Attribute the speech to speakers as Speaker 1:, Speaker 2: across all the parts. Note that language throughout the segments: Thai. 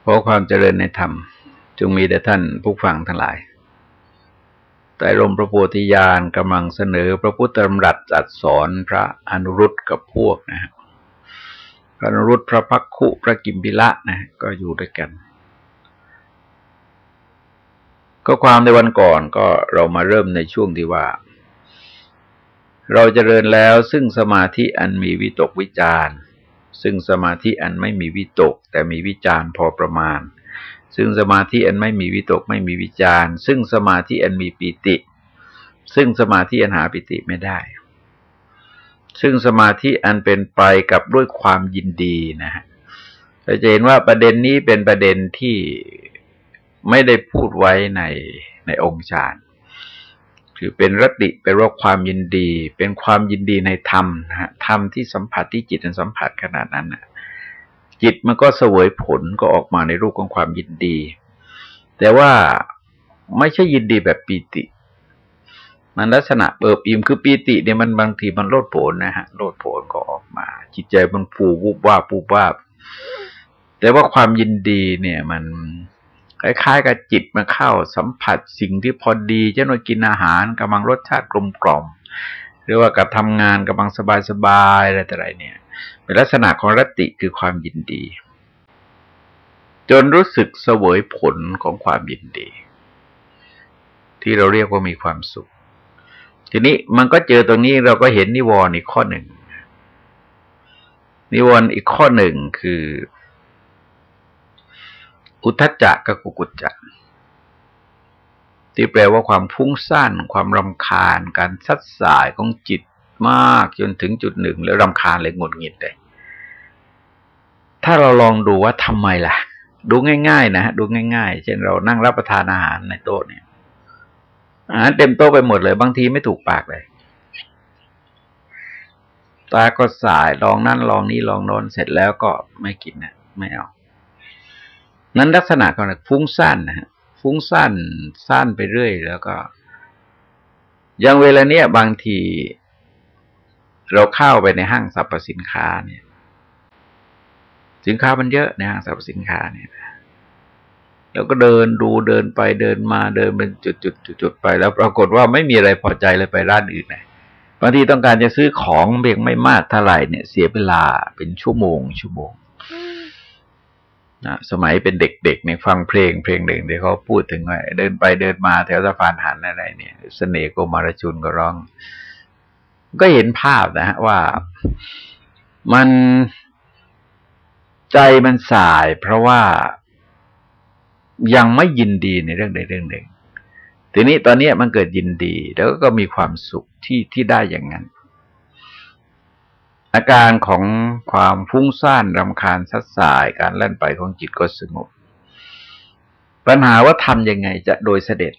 Speaker 1: เพราะความเจริญในธรรมจงมีแด่ท่านผู้ฟังทั้งหลาย แต่ลมพระโพธิญาณกำลังเสนอพระพุทธธรรมรัตจัดสอนพระอนุรุตกับพวกนะฮะพระอนุรุตพระพักคุพระกิมพิละนะก็อยู่ด้วยกัน ก็ความในวันก่อนก็เรามาเริ่มในช่วงที่ว่า เราจเจริญแล้วซึ่งสมาธิอันมีวิตกวิจาร ซึ่งสมาธิอันไม่มีวิตก แต่มีวิจารพอประมาณ ซึ่งสมาธิอันไม่มีวิตก ไม่มีวิจารซึ่งสมาธิอันมีปิติ ซึ่งสมาธิอันหาปิติไม่ได้ ซึ่งสมาธิอันเป็นไปกับด้วยความยินดีนะฮะเราจะเห็นว่าประเด็นนี้เป็นประเด็นที่ไม่ได้พูดไว้ในในองค์ฌาน คือเป็นรติเป็นว่าความยินดี เป็นความยินดีในธรรมนะฮะธรรมที่สัมผัสที่จิตมันสัมผัสขนาดนั้นนะจิตมันก็เสวยผลก็ออกมาในรูปของความยินดี แต่ว่าไม่ใช่ยินดีแบบปีติ มันลักษณะเบิบอิ่มคือปีติเนี่ยมันบางทีมันโลดโผนนะฮะโลดโผนก็ออกมา จิตใจมันฟูวุบว่าปูว่าแต่ว่าความยินดีเนี่ยมัน คล้ายๆกับจิตมันเข้าสัมผัสสิ่งที่พอดีเช่นว่ากินอาหารกำลังรสชาติกลมกล่อม หรือว่ากับทำงานกำลังสบายๆอะไรต่ออะไรเนี่ย เป็นลักษณะของรติคือความยินดี จนรู้สึกเสวยผลของความยินดี ที่เราเรียกว่ามีความสุข ทีนี้มันก็เจอตรงนี้เราก็เห็นนิวรณ์อีกข้อหนึ่งนิวรณ์อีกข้อหนึ่งคือ อุทจจะกับกุกุจจะ ที่แปลว่าความฟุ้งซ่านความรำคาญ การซัดสายของจิตมากจนถึงจุดหนึ่ง แล้วรำคาญเลยหงุดหงิดเลยถ้าเราลองดูว่าทำไมล่ะ ดูง่าย ๆ นะดูง่ายๆ เช่นเรานั่งรับประทานอาหารในโต๊ะเนี่ยอาหารเต็มโต๊ะไปหมดเลย บางทีไม่ถูกปากเลยตาก็สายลองนั่นลองนี้ลองโน้นเสร็จแล้วก็ไม่กินนะไม่เอา นั้นลักษณะของฟุ้งสั้นนะฮะฟุ้งสั้นสั้นไปเรื่อย แล้วก็อย่างเวลาเนี้ยบางที เราเข้าไปในห้างสรรพสินค้าเนี่ย สินค้ามันเยอะในห้างสรรพสินค้าเนี่ยแล้วก็เดินดูเดินไปเดินมาเดินเป็นจุดจุดจุดจุดไป แล้วปรากฏว่าไม่มีอะไรพอใจเลยไปร้านอื่นเลยบางทีต้องการจะซื้อของเพียงไม่มากเท่าไหร่เนี่ย เสียเวลาเป็นชั่วโมงชั่วโมง นะสมัยเป็นเด็กๆเนี่ยฟังเพลงเพลงหนึ่งเดี๋ยวเขาพูดถึงว่าเดินไปเดินมาแถวสะพานหันอะไรเนี่ยสเสน่ห์โกมารชุนก็ร้อง ก็เห็นภาพนะฮะว่ามันใจมันสาย เพราะว่ายังไม่ยินดีในเรื่องใดเรื่องหนึ่ง ทีนี้ตอนนี้มันเกิดยินดี แล้วก็มีความสุขที่ที่ได้อย่างนั้น อาการของความฟุ้งซ่านรำคาญสัดสายการเล่นไปของจิตก็สงบ ปัญหาว่าทำยังไงจะโดยเสด็จ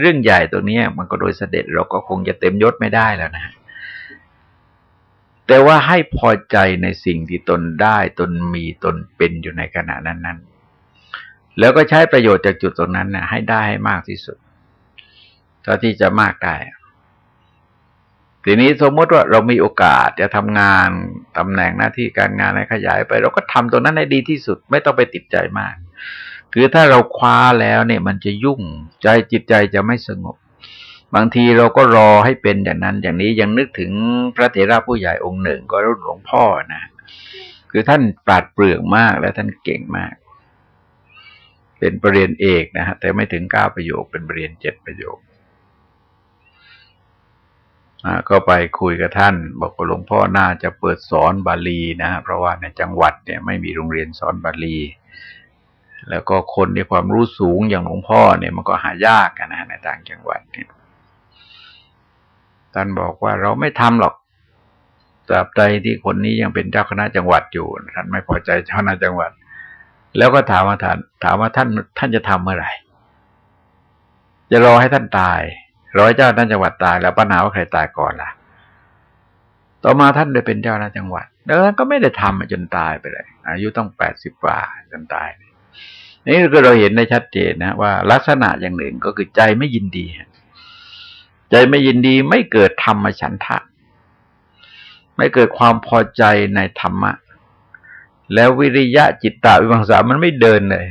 Speaker 1: เรื่องใหญ่ตัวนี้มันก็โดยเสด็จเราก็คงจะเต็มยศไม่ได้แล้วนะแต่ว่าให้พอใจในสิ่งที่ตนได้ตนมีตนเป็นอยู่ในขณะนั้นนั้นแล้วก็ใช้ประโยชน์จากจุดตรงนั้นนะให้ได้ให้มากที่สุดเท่าที่จะมากได้ ทีนี้สมมติว่าเรามีโอกาสจะทำงานตำแหน่งหน้าที่การงานให้ขยายไป เราก็ทำตรงนั้นให้ดีที่สุดไม่ต้องไปติดใจมาก คือถ้าเราคว้าแล้วเนี่ยมันจะยุ่งใจจิตใจจะไม่สงบ บางทีเราก็รอให้เป็นอย่างนั้น อย่างนี้ยังนึกถึงพระเถระผู้ใหญ่องค์หนึ่ง ก็รุ่นหลวงพ่อนะคือท่านปราดเปรื่องมากและท่านเก่งมาก เป็นปรริญญาเอกนะฮะแต่ไม่ถึงเก้าประโยคเป็นปรริญญาเจ็ดประโยค ก็ไปคุยกับท่าน บอกว่าหลวงพ่อน่าจะเปิดสอนบาลีนะเพราะว่าในจังหวัดเนี่ยไม่มีโรงเรียนสอนบาลี แล้วก็คนในความรู้สูงอย่างหลวงพ่อเนี่ยมันก็หายากนะในต่างจังหวัดเนี่ยท่านบอกว่าเราไม่ทำหรอกตราบใดที่คนนี้ยังเป็นเจ้าคณะจังหวัดอยู่ท่านไม่พอใจเจ้าคณะจังหวัด แล้วก็ถามว่าท่านถามว่าท่านท่านจะทำเมื่อไหร่จะรอให้ท่านตาย ร้อให้เจ้าท่านจังหวัดตายแล้วปัญหาว่าใครตายก่อนล่ะ ต่อมาท่านได้เป็นเจ้าคณะจังหวัด แล้วก็ไม่ได้ทำจนตายไปเลย อายุต้องแปดสิบกว่าจนตาย นี่คือเราเห็นได้ชัดเจนนะว่าลักษณะอย่างหนึ่งก็คือใจไม่ยินดี ใจไม่ยินดีไม่เกิดธรรมฉันทะ ไม่เกิดความพอใจในธรรมะ แล้ววิริยะจิตตาวิมังสามันไม่เดินเลย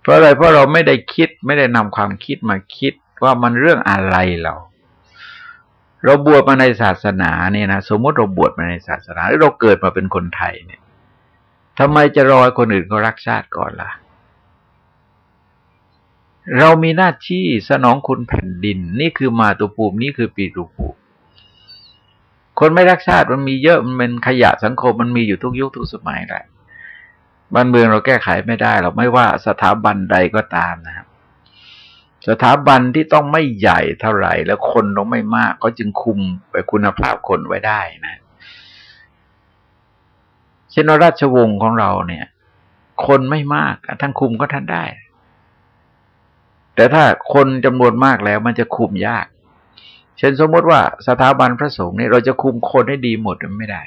Speaker 1: เพราะอะไรเพราะเราไม่ได้คิดไม่ได้นำความคิดมาคิด ว่ามันเรื่องอะไรเราเราบวชมาในศาสนาเนี่ยนะสมมติเราบวชมาในศาสนาแล้วเราเกิดมาเป็นคนไทยเนี่ยทำไมจะรอคนอื่นเขารักชาติก่อนล่ะ เรามีหน้าที่สนองคุณแผ่นดิน นี่คือมาตุภูมินี่คือปีตุภูมิคนไม่รักชาติมันมีเยอะมันเป็นขยะสังคมมันมีอยู่ทุกยุคทุกสมัยแหละบ้านเมืองเราแก้ไขไม่ได้เราไม่ว่าสถาบันใดก็ตามนะครับ สถาบันที่ต้องไม่ใหญ่เท่าไหร่แล้วคนต้องไม่มากก็จึงคุมไปคุณภาพคนไว้ได้นะเช่นราชวงศ์ของเราเนี่ย คนไม่มากท่านคุมก็ท่านได้ แต่ถ้าคนจำนวนมากแล้วมันจะคุมยาก เช่นสมมติว่าสถาบันพระสงฆ์เนี่ยเราจะคุมคนให้ดีหมดไม่ได้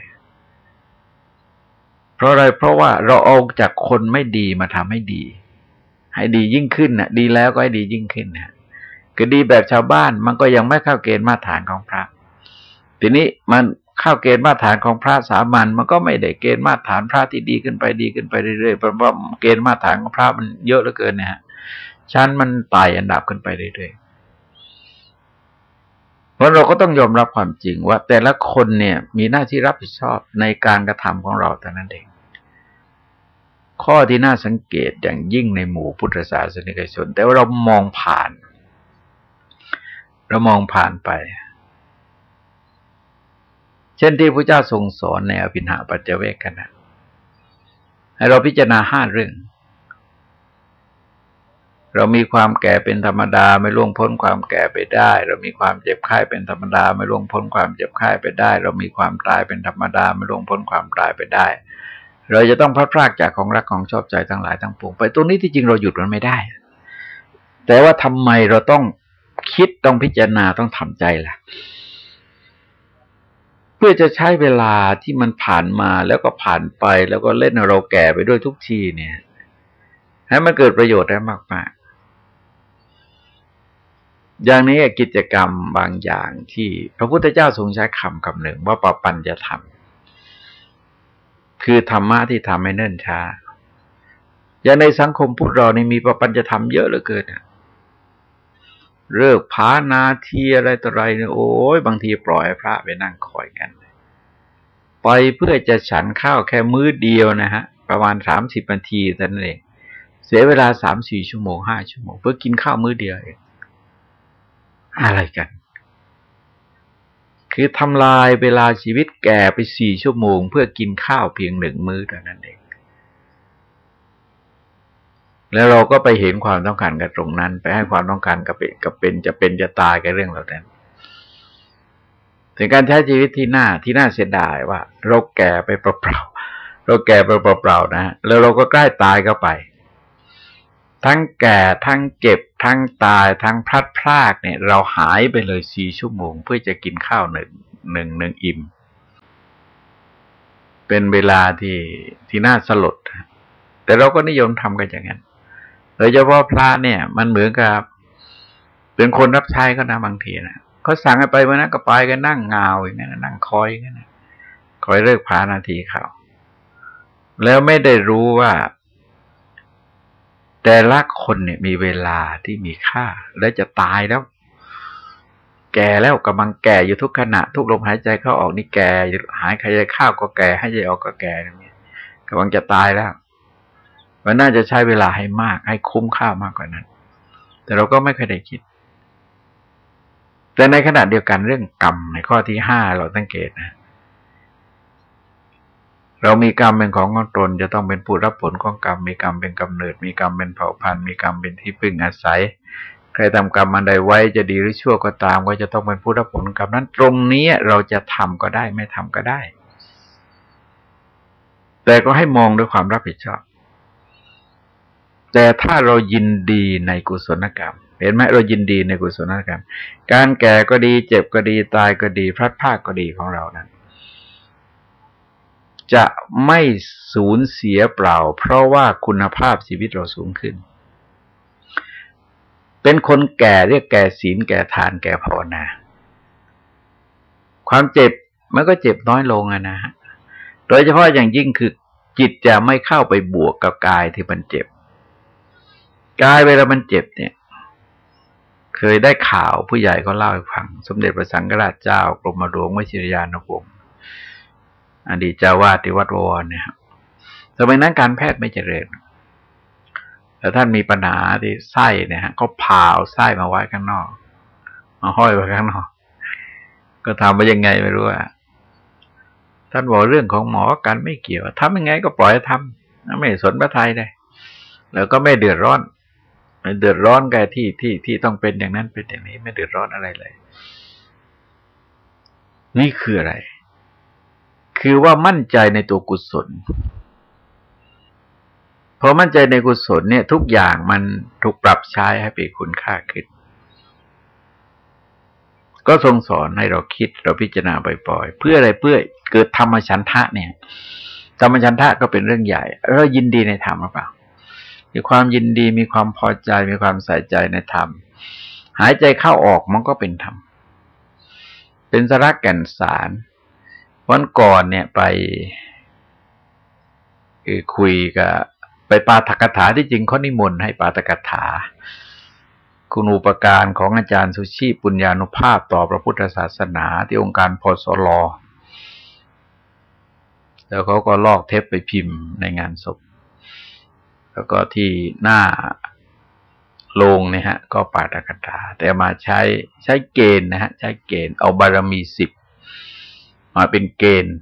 Speaker 1: เพราะอะไรเพราะว่าเราเอาจากคนไม่ดีมาทำให้ดี ให้ดียิ่งขึ้นน่ะดีแล้วก็ให้ดียิ่งขึ้นนะคือดีแบบชาวบ้านมันก็ยังไม่เข้าเกณฑ์มาตรฐานของพระ ทีนี้มันเข้าเกณฑ์มาตรฐานของพระสามัญมันก็ไม่ได้เกณฑ์มาตรฐานพระที่ดีขึ้นไปดีขึ้นไปเรื่อยๆเพราะว่าเกณฑ์มาตรฐานของพระมันเยอะเหลือเกินเนี่ยชั้นมันไต่อันดับขึ้นไปเรื่อยๆเพราะเราก็ต้องยอมรับความจริงว่า แต่ละคนเนี่ยมีหน้าที่รับผิดชอบในการกระทำของเราแต่นั้นเอง ข้อที่น่าสังเกตอย่างยิ่งในหมู่พุทธศาสนิกชน แต่ว่าเรามองผ่าน เรามองผ่านไป เช่นที่พระเจ้าทรงสอนในอภินหาปัจเจเวกกันนะให้เราพิจารณาห้าเรื่อง เรามีความแก่เป็นธรรมดาไม่ล่วงพ้นความแก่ไปได้ เรามีความเจ็บไข้เป็นธรรมดา ไม่ล่วงพ้นความเจ็บไข้ไปได้ เรามีความตายเป็นธรรมดา ไม่ล่วงพ้นความตายไปได้ เราจะต้องพลาดพลาดจากของรักของชอบใจทั้งหลายทั้งปวงไปตรงนี้ที่จริงเราหยุดมันไม่ได้ แต่ว่าทำไมเราต้องคิดต้องพิจารณาต้องทำใจล่ะ เพื่อจะใช้เวลาที่มันผ่านมาแล้วก็ผ่านไปแล้วก็เล่นเราแก่ไปด้วยทุกทีเนี่ย ให้มันเกิดประโยชน์ได้มากๆอย่างนี้กิจกรรมบางอย่างที่พระพุทธเจ้าทรงใช้คำคำหนึ่งว่าปปัญจะทำ คือธรรมะที่ทำให้เนิ่นช้า อย่างในสังคมพุทธเรานี่มีประปัญจะทำเยอะเหลือเกินเลิกพานาทีอะไรต่ออะไรเนี่ยโอ้ยบางทีปล่อยพระไปนั่งคอยกัน ไปเพื่อจะฉันข้าวแค่มื้อเดียวนะฮะ ประมาณสามสิบนาทีแต่นั้นเองเสียเวลาสามสี่ชั่วโมงห้าชั่วโมง เพื่อกินข้าวมื้อเดียวเองอะไรกัน คือทำลายเวลาชีวิตแก่ไปสี่ชั่วโมง เพื่อกินข้าวเพียงหนึ่งมื้อเท่านั้นเอง แล้วเราก็ไปเห็นความต้องการกับตรงนั้น ไปให้ความต้องการกับเป็นกับเป็นจะเป็นจะตายกับเรื่องเหล่านั้นถึงการใช้ชีวิตที่หน้าที่น่าเสียดายว่า เราแก่ไปเปล่าๆเราแก่ไปเปล่าๆนะแล้วเราก็ใกล้ตายเข้าไป ทั้งแก่ทั้งเก็บ ทั้งตาย ทั้งพลัดพรากเนี่ย เราหายไปเลยสี่ชั่วโมง เพื่อจะกินข้าวหนึ่งหนึ่งหนึ่งอิ่ม เป็นเวลาที่ที่น่าสลด แต่เราก็นิยมทำกันอย่างนั้นโดยเฉพาะพระเนี่ย มันเหมือนกับเป็นคนรับใช้ก็นะบางทีนะเขาสั่งให้ไปวันนั้นก็ไปกันนั่งเงาอย่างนั้นนั่งคอยอย่างนั้นคอยเลิกพานาทีเขาแล้วไม่ได้รู้ว่า แต่ละคนเนี่ยมีเวลาที่มีค่า และจะตายแล้ว แก่แล้วกำลังแก่อยู่ทุกขณะ ทุกลมหายใจเข้าออกนี่แก่หายใจเข้าวก็แก่ให้ใจออกก็แก่นี่กำลังจะตายแล้วมันน่าจะใช้เวลาให้มาก ให้คุ้มค่ามากกว่านั้น แต่เราก็ไม่เคยได้คิด แต่ในขณะเดียวกันเรื่องกรรมในข้อที่ห้าเราสังเกตนะ เรามีกรรมเป็นของของตน จะต้องเป็นผู้รับผลของกรรม มีกรรมเป็นกำเนิด มีกรรมเป็นเผ่าพันธุ์ มีกรรมเป็นที่พึ่งอาศัย ใครทำกรรมอันใดไว้จะดีหรือชั่วก็ตาม ก็จะต้องเป็นผู้รับผลกรรมนั้น ตรงนี้เราจะทำก็ได้ไม่ทำก็ได้ แต่ก็ให้มองด้วยความรับผิดชอบ แต่ถ้าเรายินดีในกุศลกรรมเห็นไหมเรายินดีในกุศลกรรม การแก่ก็ดี เจ็บก็ดี ตายก็ดี พลัดพรากก็ดีของเรานั้น จะไม่สูญเสียเปล่า เพราะว่าคุณภาพชีวิตเราสูงขึ้น เป็นคนแก่เรียกแก่ศีลแก่ทานแก่ภาวนา ความเจ็บมันก็เจ็บน้อยลงอะนะฮะ โดยเฉพาะอย่างยิ่งคือจิตจะไม่เข้าไปบวกกับกายที่มันเจ็บ กายเวลามันเจ็บเนี่ย เคยได้ข่าวผู้ใหญ่ก็เล่าให้ฟัง สมเด็จพระสังฆราชเจ้ากรมหลวงวชิรยานวงศ์ อดีตเจ้าวาดที่วัดวรเนี่ยครับสมัยนั้นการแพทย์ไม่เจริญแต่ท่านมีปัญหาที่ไส้เนี่ยฮะก็ผ่าไส้มาไว้ข้างนอก มาห้อยไว้ข้างนอก ก็ทำไปยังไงไม่รู้อะท่านบอกเรื่องของหมอกันไม่เกี่ยวทำยังไงก็ปล่อยทำไม่สนพระไทยเลยแล้วก็ไม่เดือดร้อนไม่เดือดร้อนกันที่ที่ที่ต้องเป็นอย่างนั้นเป็นอย่างนี้ไม่เดือดร้อนอะไรเลย นี่คืออะไร คือว่ามั่นใจในตัวกุศลพอมั่นใจในกุศลเนี่ย ทุกอย่างมันถูกปรับใช้ให้เป็นคุณค่าขึ้น ก็ทรงสอนให้เราคิดเราพิจารณาบ่อยๆ เพื่ออะไรเพื่อเกิดธรรมชันทะเนี่ย ธรรมชันทะก็เป็นเรื่องใหญ่ เรายินดีในธรรมหรือเปล่ามีความยินดีมีความพอใจมีความใส่ใจในธรรม หายใจเข้าออกมันก็เป็นธรรม เป็นสาระแก่นสาร วันก่อนเนี่ยไปคุยกับไปปาฐกถาที่จริงเขานิมนต์ให้ปาฐกถา คุณอุปการของอาจารย์สุชีปุญญานุภาพต่อพระพุทธศาสนาที่องค์การพสลอแล้วเขาก็ลอกเทปไปพิมพ์ในงานศพ แล้วก็ที่หน้าลงเนี่ยฮะ ก็ปาฐกถาแต่มาใช้ใช้เกณฑ์นะฮะ ใช้เกณฑ์เอาบารมีสิบ เป็นเกณฑ์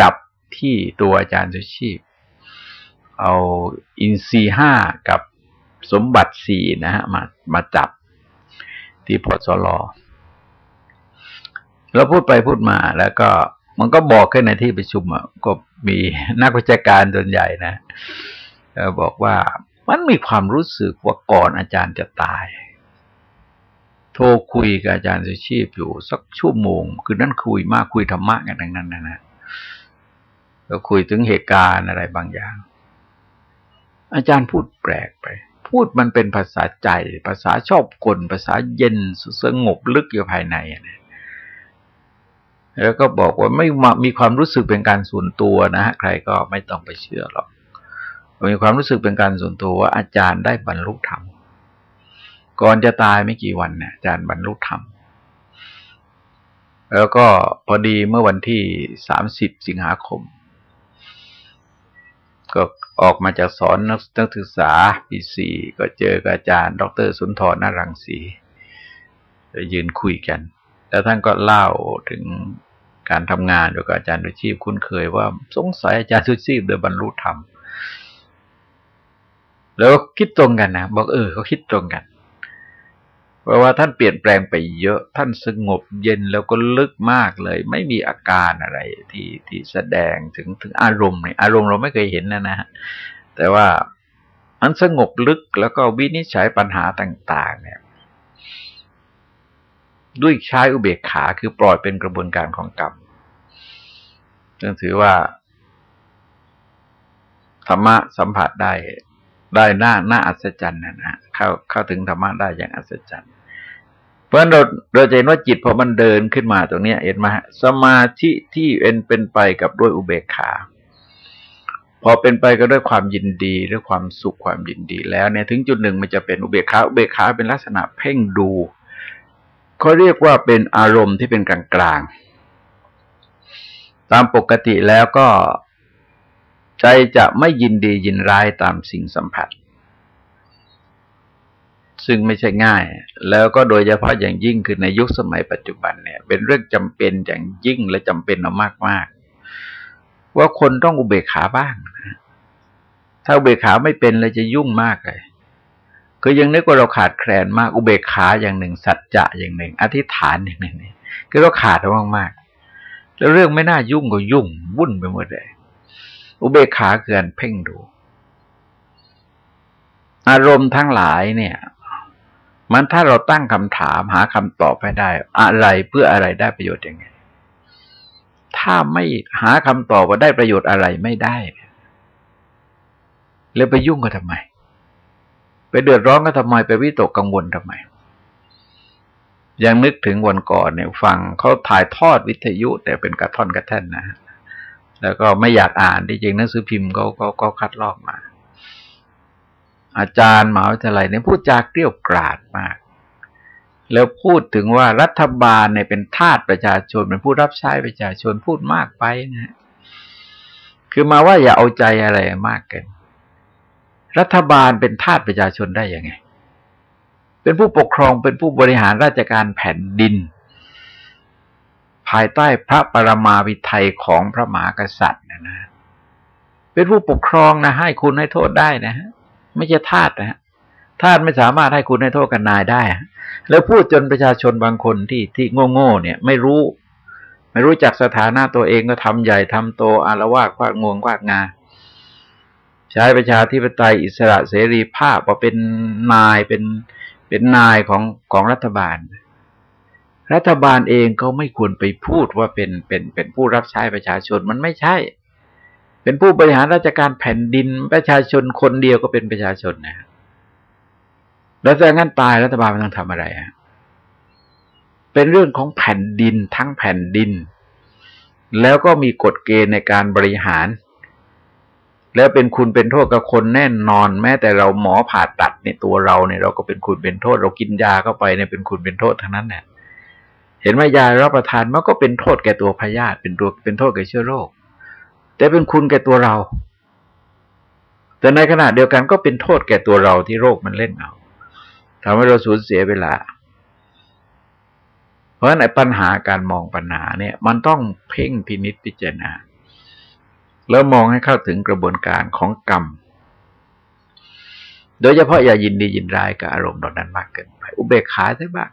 Speaker 1: จับที่ตัวอาจารย์สุชีพ เอาอินทรีห้ากับสมบัติสี่นะฮะมามาจับที่พสลเราพูดไปพูดมาแล้วก็มันก็บอกขึ้นในที่ประชุมอะก็มีนักวิชาการส่วนใหญ่นะบอกว่ามันมีความรู้สึกว่าก่อนอาจารย์จะตาย ทรคุยกับอาจารย์สุชีพอยู่สักชั่วโมง คือนั่นคุยมากคุยธรรมะกันทั้งนั้นนะนะก็คุยถึงเหตุการณ์อะไรบางอย่าง อาจารย์พูดแปลกไป พูดมันเป็นภาษาใจ ภาษาชอบกลภาษาเย็นสงบลึกอยู่ภายในนะแล้วก็บอกว่าไม่มีความรู้สึกเป็นการส่วนตัวนะฮะใครก็ไม่ต้องไปเชื่อหรอกมีความรู้สึกเป็นการส่วนตัวว่าอาจารย์ได้บรรลุธรรม ก่อนจะตายไม่กี่วันเนี่ยอาจารย์บรรลุธรรม แล้วก็พอดีเมื่อวันที่สามสิบสิงหาคม ก็ออกมาจากสอนนักศึกษาปีสี่ก็เจอกับอาจารย์ ดรสุนทรนารังสียืนคุยกัน แล้วท่านก็เล่าถึงการทำงานโดยกับอาจารย์ดุชีพคุ้นเคยว่าสงสัยอาจารย์ดุชีพโดยบรรลุธรรมแล้วคิดตรงกันนะบอกเออเขาคิดตรงกัน ราะว่าท่านเปลี่ยนแปลงไปเยอะ ท่านสงบเย็นแล้วก็ลึกมากเลย ไม่มีอาการอะไรที่ที่แสดงถึงถึงอารมณ์เนี่ยอารมณ์เราไม่เคยเห็นนะนะแต่ว่ามันสงบลึกแล้วก็วินิจฉัยปัญหาต่าง ๆ เนี่ย ด้วยใช้อุเบกขาคือปล่อยเป็นกระบวนการของกรรมจึงถือว่าธรรมะสัมผัสได้ได้หน้าหน้าอัศจรรย์นะนะเข้าเข้าถึงธรรมะได้อย่างอัศจรรย์ เพราะฉะนั้นเราเราจะเห็นว่าจิตพอมันเดินขึ้นมาตรงนี้เห็นไหมสมาธิที่เป็นเป็นไปกับด้วยอุเบกขา พอเป็นไปก็ด้วยความยินดีด้วยความสุขความยินดี แล้วเนี่ยถึงจุดหนึ่งมันจะเป็นอุเบกขาอุเบกขาเป็นลักษณะเพ่งดูเขาเรียกว่าเป็นอารมณ์ที่เป็นกลางกลางตามปกติแล้วก็ใจจะไม่ยินดียินร้ายตามสิ่งสัมผัส ซึ่งไม่ใช่ง่าย แล้วก็โดยเฉพาะอย่างยิ่งคือในยุคสมัยปัจจุบันเนี่ย เป็นเรื่องจำเป็นอย่างยิ่งและจำเป็นมากมากว่าคนต้องอุเบกขาบ้าง ถ้าอุเบกขาไม่เป็นเลยจะยุ่งมากเลยคือยังนึกว่าเราขาดแคลนมากอุเบกขาอย่างหนึ่ง สัจจะอย่างหนึ่ง อธิษฐานอย่างหนึ่งคือเราขาดมากมากแล้วเรื่องไม่น่ายุ่งก็ยุ่งวุ่นไปหมดเลย อุเบกขาคือการเพ่งดู อารมณ์ทั้งหลายเนี่ย มันถ้าเราตั้งคำถามหาคำตอบไปได้ อะไรเพื่ออะไรได้ประโยชน์ยังไง ถ้าไม่หาคำตอบว่าได้ประโยชน์อะไรไม่ได้ แล้วไปยุ่งก็ทำไม ไปเดือดร้อนก็ทำไมไปวิตกกังวลทำไม ยังนึกถึงวันก่อนเนี่ยฟังเขาถ่ายทอดวิทยุ แต่เป็นกระท่อนกระแท่นนะแล้วก็ไม่อยากอ่านที่จริงหนังสือพิมพ์เขาเขาเขาคัดลอกมา อาจารย์หมหาวิทยาลัยเนี่ยพูดจาเกลี้ยกราดมาก แล้วพูดถึงว่ารัฐบาลเนี่ยเป็นทาสประชาชนเป็นผู้รับใช้ประชาชนพูดมากไปนะ คือมาว่าอย่าเอาใจอะไรมากเกินรัฐบาลเป็นทาสประชาชนได้ยังไง เป็นผู้ปกครองเป็นผู้บริหารราชการแผ่นดิน ภายใต้พระปรมาภิไธยของพระมหากษัตริย์นะนะเป็นผู้ปกครองนะให้คุณให้โทษได้นะฮะ ไม่ใช่ทาสนะฮะทาสไม่สามารถให้คุณให้โทษกันนายได้ แล้วพูดจนประชาชนบางคนที่ที่โง่ๆเนี่ย ไม่รู้ ไม่รู้จักสถานะตัวเองก็ทำใหญ่ทำโตอารวาสควากงวงควากงาใช้ประชาธิปไตยอิสระเสรีภาพว่าเป็นนายเป็นเป็นนายของของรัฐบาล รัฐบาลเองก็ไม่ควรไปพูดว่าเป็นเป็นเป็นผู้รับใช้ประชาชนมันไม่ใช่ เป็นผู้บริหารราชการแผ่นดิน ประชาชนคนเดียวก็เป็นประชาชนนะแล้วถ้างั้นตายรัฐบาลมันต้องทำอะไรฮะเป็นเรื่องของแผ่นดินทั้งแผ่นดิน แล้วก็มีกฎเกณฑ์ในการบริหาร แล้วเป็นคุณเป็นโทษกับคนแน่นอน แม้แต่เราหมอผ่าตัดในตัวเราเนี่ยเราก็เป็นคุณเป็นโทษ เรากินยาเข้าไปเนี่ยเป็นคุณเป็นโทษทั้งนั้นเนี่ยเห็นไหมยารับประทานมันก็เป็นโทษแก่ตัวพยาธิเป็นตัวเป็นโทษแก่เชื้อโรค แต่เป็นคุณแก่ตัวเรา แต่ในขณะเดียวกันก็เป็นโทษแก่ตัวเราที่โรคมันเล่นเอาทำให้เราสูญเสียเวลา เพราะฉะนั้นปัญหาการมองปัญหาเนี่ย มันต้องเพ่งพินิจพิจารณา แล้วมองให้เข้าถึงกระบวนการของกรรม โดยเฉพาะอย่ายินดียินร้ายกับอารมณ์ดอนนั้นมากเกินไป อุเบกขาใช่บ้าง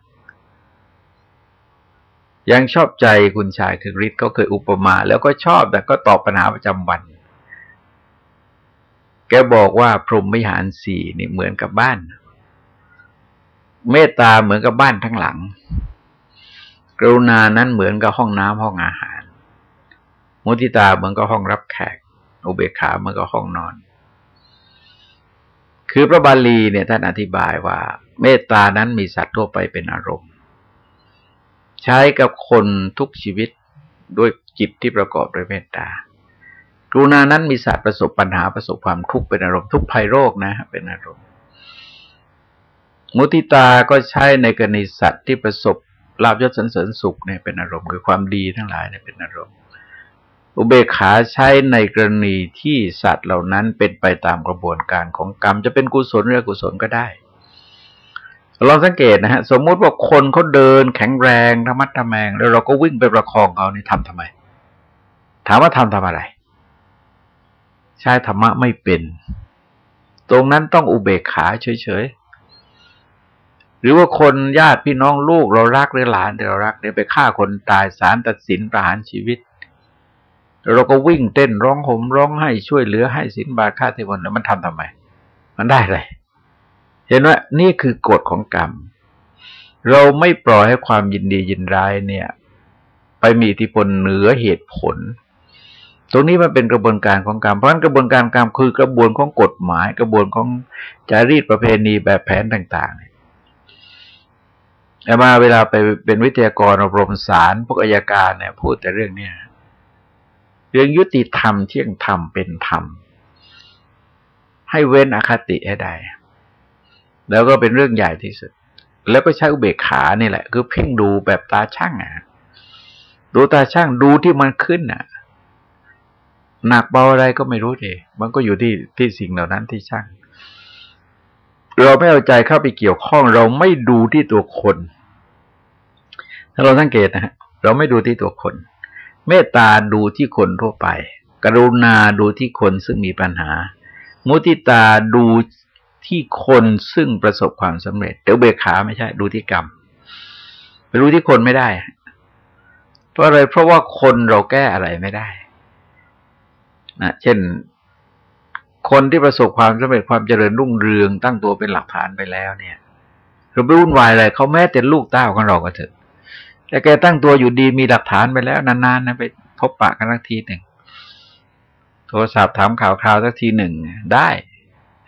Speaker 1: ยังชอบใจคุณชายคือฤทธิ์เขาเคยอุปมา แล้วก็ชอบแต่ก็ตอบปัญหาประจำวัน แกบอกว่าพรหมวิหารสี่นี่เหมือนกับบ้าน เมตตาเหมือนกับบ้านทั้งหลัง กรุณานั้นเหมือนกับห้องน้ำห้องอาหาร มุติตาเหมือนก็ห้องรับแขก อุเบกขาเหมือนก็ห้องนอน คือพระบาลีเนี่ยท่านอธิบายว่า เมตตานั้นมีสัตว์ทั่วไปเป็นอารมณ์ ใช้กับคนทุกชีวิตด้วยจิตที่ประกอบด้วยเมตตากรุณานั้นมีสัตว์ประสบปัญหาประสบความทุกข์เป็นอารมณ์ทุกภัยโรคนะ เป็นอารมณ์ มุติตาก็ใช้ในกรณีสัตว์ที่ประสบลาบยศสันเสริญสุขเนี่ยเป็นอารมณ์คือความดีทั้งหลายเนี่ยเป็นอารมณ์ อุเบกขาใช้ในกรณีที่สัตว์เหล่านั้นเป็นไปตามกระบวนการของกรรม จะเป็นกุศลหรืออกุศลก็ได้ ลองสังเกตนะฮะ สมมุติว่าคนเขาเดินแข็งแรงธรรมัดทแมง แล้วเราก็วิ่งไปประคองเขานี่ทำทำไม ถามว่าทำทำอะไร ใช้ธรรมะไม่เป็น ตรงนั้นต้องอุเบกขาเฉยๆหรือว่าคนญาติพี่น้องลูกเรารักหรือหลานเรารักเนี่ยไปฆ่าคนตายสารตัดสินประหารชีวิต เราก็วิ่งเต้นร้องห่มร้องให้ช่วยเหลือให้สินบาทค่าเทวันแล้วมันทำทำไม มันได้เลย เห็นว่านี่คือกฎของกรรม เราไม่ปล่อยให้ความยินดียินร้ายเนี่ย ไปมีอิทธิพลเหนือเหตุผล ตรงนี้มันเป็นกระบวนการของกรรมเพราะฉะนั้นกระบวนการกรรมคือกระบวนของกฎหมาย กระบวนของจารีตประเพณีแบบแผนต่าง ๆแต่มาเวลาไปเป็นวิทยากรอบรมศาลพวกอายการเนี่ย พูดแต่เรื่องเนี้ยเรื่องยุติธรรมเที่ยงธรรมเป็นธรรม ให้เว้นอคติให้ได้ แล้วก็เป็นเรื่องใหญ่ที่สุด แล้วก็ใช้อุเบกขานี่แหละ คือเพ่งดูแบบตาช่างอะ ดูตาช่างดูที่มันขึ้นอะ หนักเบาอะไรก็ไม่รู้ดิมันก็อยู่ที่ที่สิ่งเหล่านั้นที่ช่าง เราไม่เอาใจเข้าไปเกี่ยวข้อง เราไม่ดูที่ตัวคน ถ้าเราสังเกตนะฮะเราไม่ดูที่ตัวคน เมตตาดูที่คนทั่วไป กรุณาดูที่คนซึ่งมีปัญหา มุติตาดู ที่คนซึ่งประสบความสำเร็จแต่เบขาไม่ใช่ ดูที่กรรมไปรู้ที่คนไม่ได้ เพราะอะไรเพราะว่าคนเราแก้อะไรไม่ได้นะเช่น คนที่ประสบความสำเร็จความเจริญรุ่งเรืองตั้งตัวเป็นหลักฐานไปแล้วเนี่ย เราไปวุ่นวายอะไรเขาแม้แต่ลูกเต้าของเราก็เถอะแต่แกตั้งตัวอยู่ดีมีหลักฐานไปแล้ว นานๆนะไปพบปะกันสักทีหนึ่งโทรศัพท์ถามข่าวคราวสักทีหนึ่งได้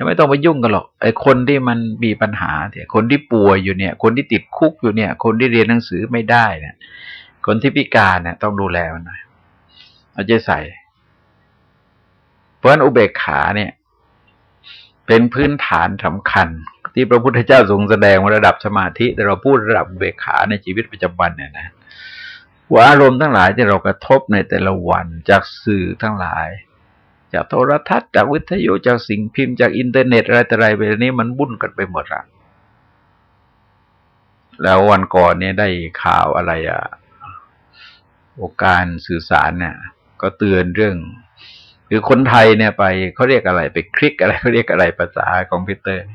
Speaker 1: ไม่ต้องไปยุ่งกันหรอกไอ้คนที่มันมีปัญหาเนี่ยคนที่ป่วยอยู่เนี่ย คนที่ติดคุกอยู่เนี่ย คนที่เรียนหนังสือไม่ได้เนี่ยคนที่พิการเนี่ย ต้องดูแลมันหน่อยเอาใจใส่ เพราะฉะนั้นอุเบกขาเนี่ย เป็นพื้นฐานสำคัญ ที่พระพุทธเจ้าทรงแสดงระดับสมาธิ แต่เราพูดระดับอุเบกขาในชีวิตประจำวันเนี่ยนะว่าอารมณ์ทั้งหลายที่เรากระทบในแต่ละวันจากสื่อทั้งหลาย จากโทรทัศน์จากวิทยุจากสิ่งพิมพ์จากอินเทอร์เน็ตอะไรแต่ไรไปนี้มันวุ่นกันไปหมดละแล้ววันก่อนเนี่ยได้ข่าวอะไรอะโอการสื่อสารเนี่ย ก็เตือนเรื่อง คือคนไทยเนี่ยไปเขาเรียกอะไรไปคลิกอะไรเขาเรียกอะไรภาษาคอมพิวเตอร์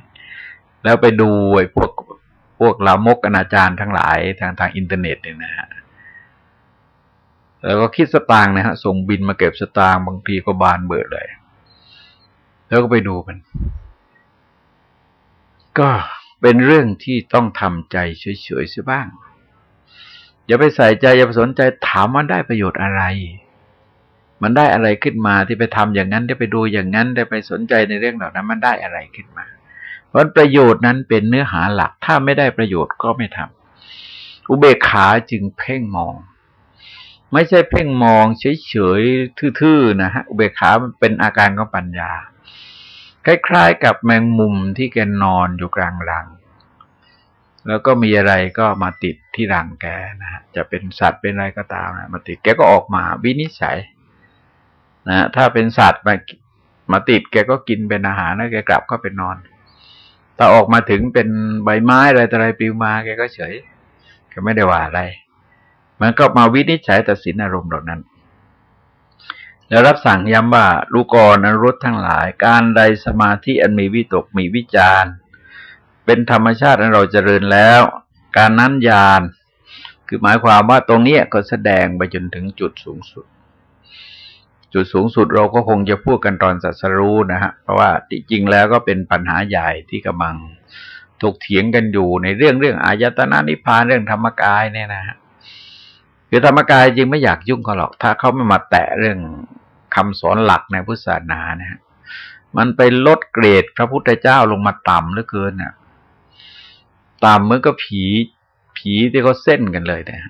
Speaker 1: แล้วไปดูไอ้พวกพวกลามกอนาจารทั้งหลายทางทางอินเทอร์เน็ตเนี่ยนะฮะ แล้วก็คิดสตางค์นะฮะ ส่งบินมาเก็บสตางค์บางทีก็บานเบิดเลย แล้วก็ไปดูมัน ก็เป็นเรื่องที่ต้องทำใจเฉยๆซิบ้าง อย่าไปใส่ใจ อย่าไปสนใจถามว่าได้ประโยชน์อะไร มันได้อะไรขึ้นมาที่ไปทำอย่างนั้นได้ไปดูอย่างนั้นได้ไปสนใจในเรื่องเหล่านั้น มันได้อะไรขึ้นมา เพราะประโยชน์นั้นเป็นเนื้อหาหลัก ถ้าไม่ได้ประโยชน์ก็ไม่ทำอุเบกขาจึงเพ่งมอง ไม่ใช่เพ่งมองเฉยๆทื่อๆนะฮะอุเบกขาเป็นอาการของปัญญา คล้ายๆ กับแมงมุมที่แกนอนอยู่กลางรัง แล้วก็มีอะไรก็มาติดที่รังแกนะฮะจะเป็นสัตว์เป็นอะไรก็ตามนะมาติดแกก็ออกมาวินิจฉัยนะถ้าเป็นสัตว์มามาติดแกก็กินเป็นอาหารแล้วแกกลับก็เป็นนอนถ้าออกมาถึงเป็นใบไม้อะไรต่อะไรปลิวมาแกก็เฉยแกไม่ได้ว่าอะไร มันก็มาวินิจฉัยตัดสินอารมณ์เหล่านั้น แล้วรับสั่งย้ำว่าลูกรนรุษทั้งหลาย การใดสมาธิอันมีวิตกมีวิจารเป็นธรรมชาติอันเราเจริญแล้ว การนั้นญาณคือหมายความว่าตรงนี้ก็แสดงไปจนถึงจุดสูงสุด จุดสูงสุดเราก็คงจะพูดกันตอนสัสรู้นะฮะเพราะว่าจริงแล้วก็เป็นปัญหาใหญ่ที่กำลังถกเถียงกันอยู่ในเรื่องเรื่องอายตนะนิพพานเรื่องธรรมกายเนี่ยนะฮะ คือธรรมกายจริงไม่อยากยุ่งเขาหรอก ถ้าเขาไม่มาแตะเรื่องคำสอนหลักในพุทธศาสนาเนี่ยมันไปลดเกรดพระพุทธเจ้าลงมาต่ำเหลือเกินเนี่ยต่ำเหมือนกับผีผีที่เขาเส้นกันเลยเนี่ย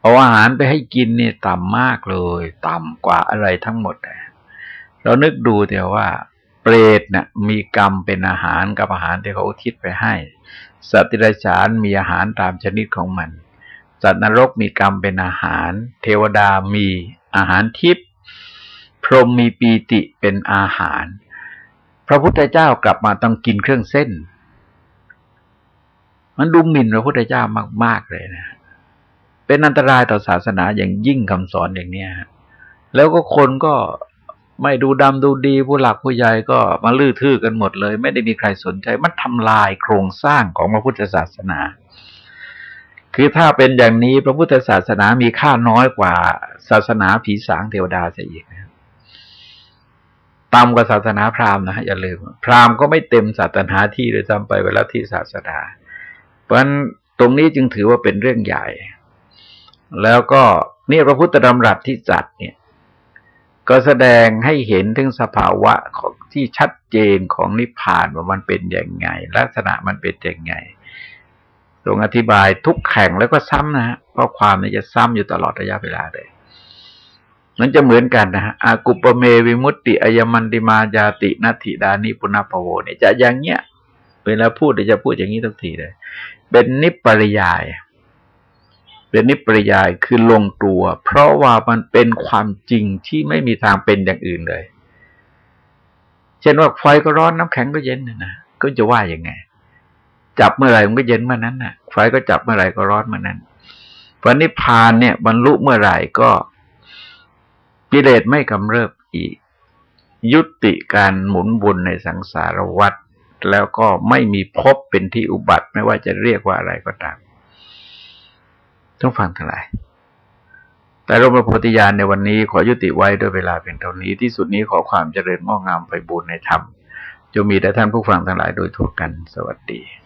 Speaker 1: เอาอาหารไปให้กินเนี่ยต่ำมากเลย ต่ำกว่าอะไรทั้งหมดเลยเรานึกดูแต่ว่า เปรตเนี่ยมีกรรมเป็นอาหารกับอาหารที่เขาอุทิศไปให้ สัตว์ติรฉานมีอาหารตามชนิดของมัน สัตว์นรกมีกรรมเป็นอาหาร เทวดามีอาหารทิพย์พรหมมีปีติเป็นอาหาร พระพุทธเจ้ากลับมาต้องกินเครื่องเส้น มันดูหมิ่นพระพุทธเจ้ามาก ๆ เลยนะ เป็นอันตรายต่อศาสนาอย่างยิ่งคำสอนอย่างเนี้ยแล้วก็คนก็ไม่ดูดำดูดีผู้หลักผู้ใหญ่ก็มาลื้อทื่อกันหมดเลย ไม่ได้มีใครสนใจ มันทำลายโครงสร้างของพระพุทธศาสนา คือถ้าเป็นอย่างนี้พระพุทธศาสนามีค่าน้อยกว่า ศาสนาผีสางเทวดาเสียอีกนะต่ำกว่าศาสนาพราหมณ์นะอย่าลืม พราหมณ์ก็ไม่เต็มศาสนาที่เลยจำไปเวลาที่ศาสนา เพราะฉะนั้นตรงนี้จึงถือว่าเป็นเรื่องใหญ่ แล้วก็นี่พระพุทธดำรัสที่จัดเนี่ย ก็แสดงให้เห็นถึงสภาวะของที่ชัดเจนของนิพพานว่ามันเป็นอย่างไง ลักษณะมันเป็นอย่างไง ตรงอธิบายทุกแข่งแล้วก็ซ้ำนะฮะเพราะความเนี่ยจะซ้ำอยู่ตลอดระยะเวลาเลยมันจะเหมือนกันนะฮะอากุปเมวิมุตติอยมันติมาญาตินัตถิดานิปุณพโวเนี่ยจะอย่างเงี้ย เวลาพูดจะพูดอย่างนี้ทุกทีเลย เป็นนิปริยาย เป็นนิปริยายคือลงตัว เพราะว่ามันเป็นความจริงที่ไม่มีทางเป็นอย่างอื่นเลย เช่นว่าไฟก็ร้อนน้ำแข็งก็เย็นนะนะก็จะว่าอย่างไง จับเมื่อไหร่มันก็เย็นเมื่อนั้นน่ะ ไฟก็จับเมื่อไหร่ก็ร้อนเมื่อนั้นพระนิพพานเนี่ยบรรลุเมื่อไหร่ก็กิเลสไม่กำเริบอีก ยุติการหมุนวนในสังสารวัฏแล้วก็ไม่มีพบเป็นที่อุบัติไม่ว่าจะเรียกว่าอะไรก็ตามต้องฟังทั้งหลาย แต่รมโพธิญาณในวันนี้ขอยุติไว้ด้วยเวลาเป็นเท่านี้ที่สุดนี้ขอความเจริญงอกงามไปบูรณนธรรมจะมีแต่ท่านผู้ฟังทั้งหลายโดยทั่วกันสวัสดี